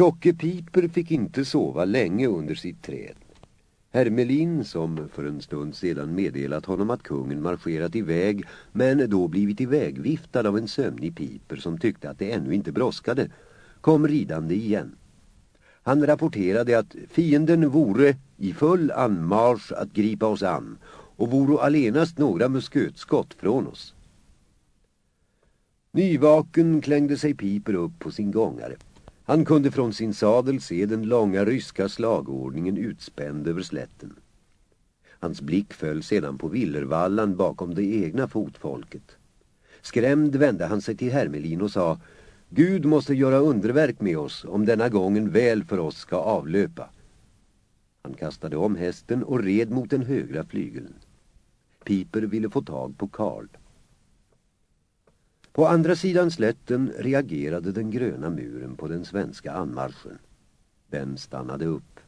Tjocke Piper fick inte sova länge under sitt träd. Hermelin, som för en stund sedan meddelat honom att kungen marscherat iväg men då blivit ivägviftad av en sömnig Piper som tyckte att det ännu inte brådskade, kom ridande igen. Han rapporterade att fienden vore i full anmarsch att gripa oss an och vore allenast några muskötskott från oss. Nyvaken klängde sig Piper upp på sin gångare. Han kunde från sin sadel se den långa ryska slagordningen utspänd över slätten. Hans blick föll sedan på villervallan bakom det egna fotfolket. Skrämd vände han sig till Hermelin och sa Gud måste göra underverk med oss om denna gången väl för oss ska avlöpa. Han kastade om hästen och red mot den högra flygeln. Piper ville få tag på Karl. På andra sidan slätten reagerade den gröna muren på den svenska anmarschen. Den stannade upp.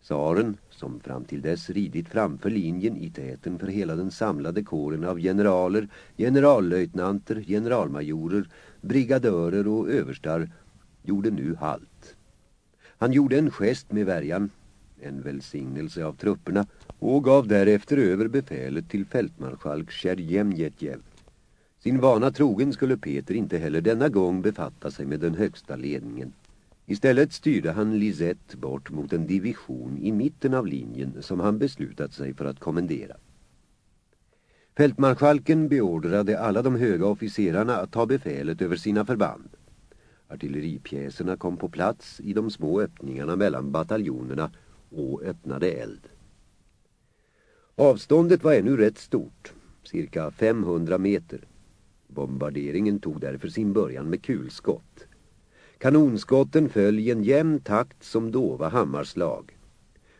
Saren, som fram till dess ridit framför linjen i täten för hela den samlade kåren av generaler, generallöjtnanter, generalmajorer, brigadörer och överstar, gjorde nu halt. Han gjorde en gest med värjan, en välsignelse av trupperna, och gav därefter över befälet till fältmarskalk Tjernjemjetjev. Sin vana trogen skulle Peter inte heller denna gång befatta sig med den högsta ledningen. Istället styrde han Lisette bort mot en division i mitten av linjen som han beslutat sig för att kommendera. Fältmarskalken beordrade alla de höga officerarna att ta befälet över sina förband. Artilleripjäserna kom på plats i de små öppningarna mellan bataljonerna och öppnade eld. Avståndet var ännu rätt stort, cirka 500 meter. Bombarderingen tog därför sin början med kulskott. Kanonskotten föll i en jämn takt som dova hammarslag.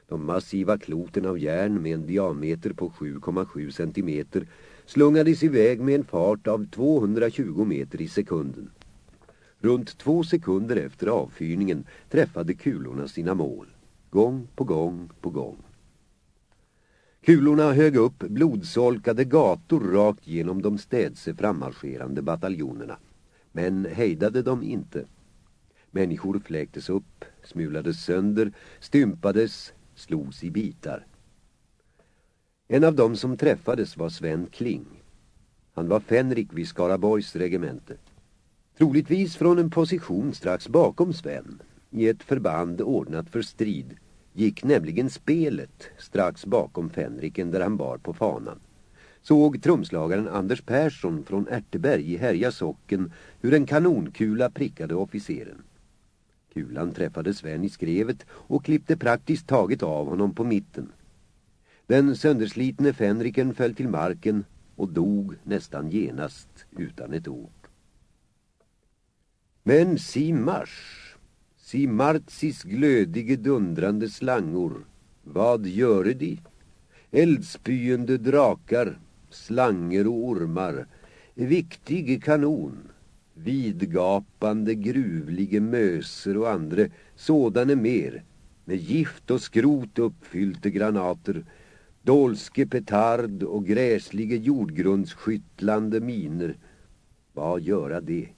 De massiva kloten av järn med en diameter på 7,7 centimeter slungades iväg med en fart av 220 meter i sekunden. Runt två sekunder efter avfyrningen träffade kulorna sina mål. Gång på gång på gång. Kulorna högg upp blodsolkade gator rakt genom de städse frammarscherande bataljonerna. Men hejdade dem inte. Människor fläktes upp, smulades sönder, stympades, slogs i bitar. En av dem som träffades var Sven Kling. Han var Fenrik vid Skaraborgs regemente. Troligtvis från en position strax bakom Sven, i ett förband ordnat för strid, gick nämligen spelet strax bakom fänriken där han bar på fanan. Såg trumslagaren Anders Persson från Ärteberg i Härja socken hur en kanonkula prickade officeren. Kulan träffade Sven i skrevet och klippte praktiskt taget av honom på mitten. Den sönderslitne fänriken föll till marken och dog nästan genast utan ett ord. Men si marsch! Simartsis glödige dundrande slangor, vad göre de? Eldspyende drakar, slanger och ormar, viktig kanon, vidgapande gruvlige möser och andre, Sådana mer, med gift och skrot uppfyllte granater, dolske petard och gräslige jordgrundsskyttlande miner. Vad göra det?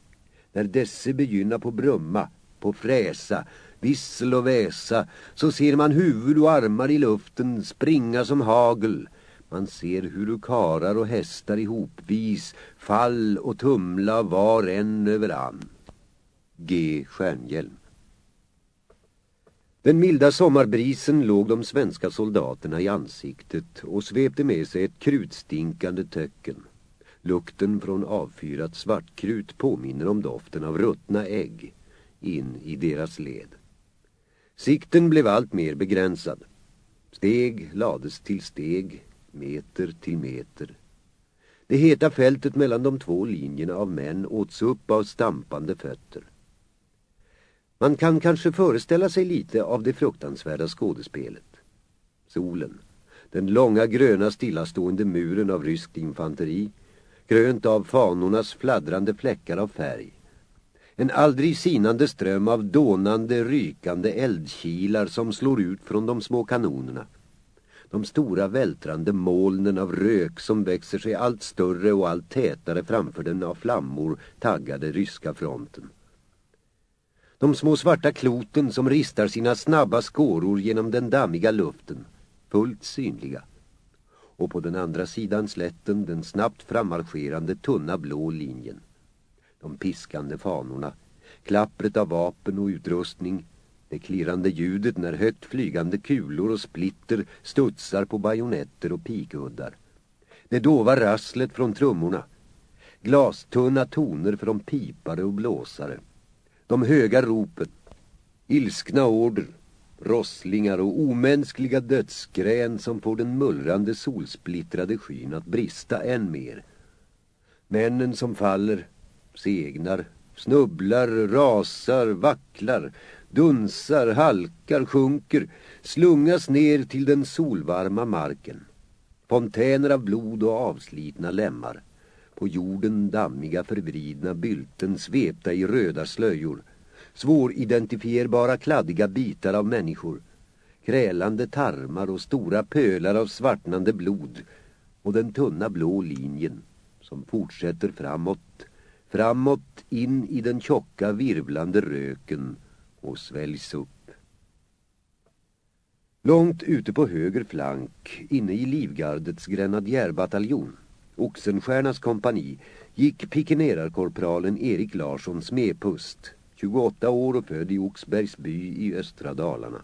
När desse begynna på brumma, på fräsa, vissel och väsa, så ser man huvud och armar i luften springa som hagel. Man ser hur karar och hästar ihopvis, fall och tumla var en över an. G. Stjärnhjälm Den milda sommarbrisen låg de svenska soldaterna i ansiktet och svepte med sig ett krutstinkande töcken. Lukten från avfyrat svartkrut påminner om doften av ruttna ägg in i deras led. Sikten blev allt mer begränsad. Steg lades till steg, meter till meter. Det heta fältet mellan de två linjerna av män åts upp av stampande fötter. Man kan kanske föreställa sig lite av det fruktansvärda skådespelet. Solen, den långa gröna stillastående muren av ryskt infanteri, grönt av fanornas fladdrande fläckar av färg, en aldrig sinande ström av dånande, rykande eldkilar som slår ut från de små kanonerna. De stora vältrande molnen av rök som växer sig allt större och allt tätare framför den av flammor taggade ryska fronten. De små svarta kloten som ristar sina snabba skåror genom den dammiga luften, fullt synliga. Och på den andra sidan slätten den snabbt frammarscherande tunna blå linjen. De piskande fanorna, klappret av vapen och utrustning, det klirrande ljudet när högt flygande kulor och splitter studsar på bajonetter och pikuddar. Det dova rasslet från trummorna, glastunna toner från pipare och blåsare. De höga ropen, ilskna order, rosslingar och omänskliga dödsgrän som får den mullrande solsplittrade skyn att brista än mer. Männen som faller, segnar, snubblar, rasar, vacklar, dunsar, halkar, sjunker, slungas ner till den solvarma marken. Fontäner av blod och avslitna lemmar. På jorden dammiga förvridna bylten svepta i röda slöjor. Svåridentifierbara kladdiga bitar av människor. Krälande tarmar och stora pölar av svartnande blod. Och den tunna blå linjen som fortsätter framåt. Framåt in i den tjocka virvlande röken och sväljs upp. Långt ute på höger flank, inne i Livgardets grenadjärbataljon, Oxenstiernas kompani, gick pikenerarkorpralen Erik Larsson Smepust, 28 år och född i Oxbergs by i östra Dalarna.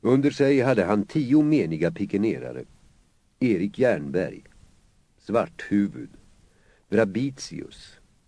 Under sig hade han tio meniga pikenerare. Erik Jernberg, Svarthuvud, Brabitius,